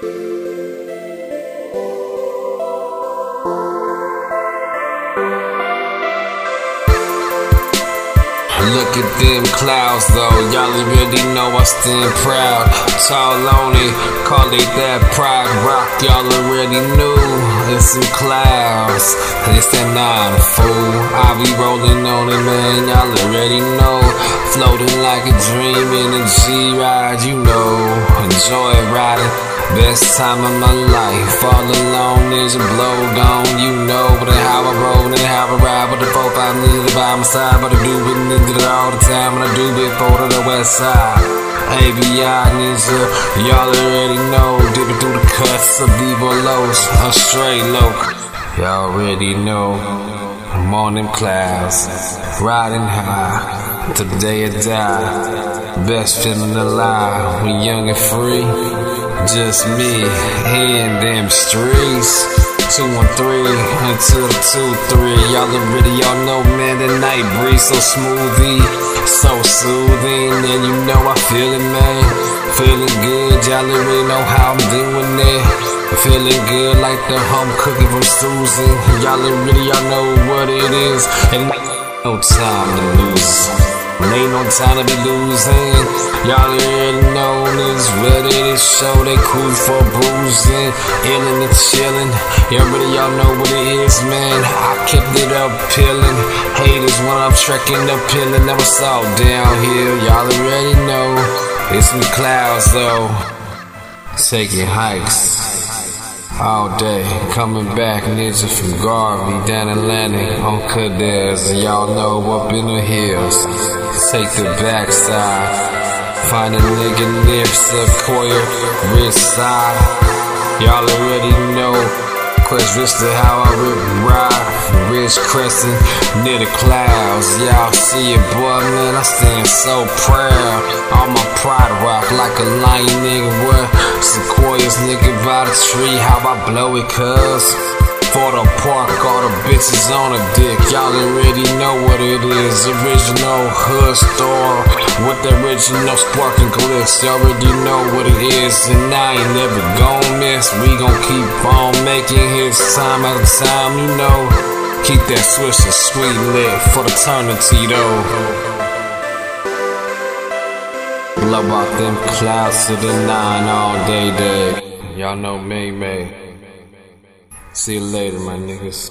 Look at them clouds though, y'all already know I stand proud. Tall on it, call it that pride rock, y'all already knew. It's some clouds, it's that a fool. I be rolling on it, man, y'all already know. Floating like a dream in a G ride, you know. Enjoy riding. Best time of my life. All alone is a blow gone, you know. But how I roll and how I ride. with the folk I need by my side. But I do it and did it all the time. And I do it for the west side. ABI ninja, y'all already know. Dipping through the cuts of Vivo Los. I'm straight loc. Y'all already know. I'm on them clouds. Riding high. To the day I die. Best feeling alive. We young and free. Just me and them streets. Two one three until the two three. Y'all already y'all know, man. The night breeze so smoothie, so soothing, and you know I feel it, man. Feeling good, y'all already know how I'm doing it. Feeling good like the home cooking from Susan. Y'all already y'all know what it is, and no time to lose. Ain't no time to be losing. Y'all already this ready to show they cool for bruising. Illin' and chillin'. Everybody y'all know what it is, man. I kept it up peeling. Haters when I'm trekking up peeling. Never saw down here. Y'all already know. It's the clouds though. Taking hikes all day. Coming back, ninja from Garvey, down Atlantic on Cadez. Y'all know up in the hills. Take the backside. Find a nigga near Sequoia, wrist side. Y'all already know. Crest Vista, how I rip ride. Ridge Crescent, near the clouds. Y'all see it, boy, man. I stand so proud. All my pride rock like a lion, nigga. What? Sequoias, nigga, by the tree. How I blow it, cuz. For the park, all the bitches on a dick. Y'all already know what it is. Original hood store with the original sparking glitz. Y'all already know what it is, and I ain't never gon' miss. We gon' keep on making hits time at a time, you know. Keep that switch and sweet lit for eternity, though. Blow out them clouds to the nine all day, day. Y'all know me, me. See you later, my niggas.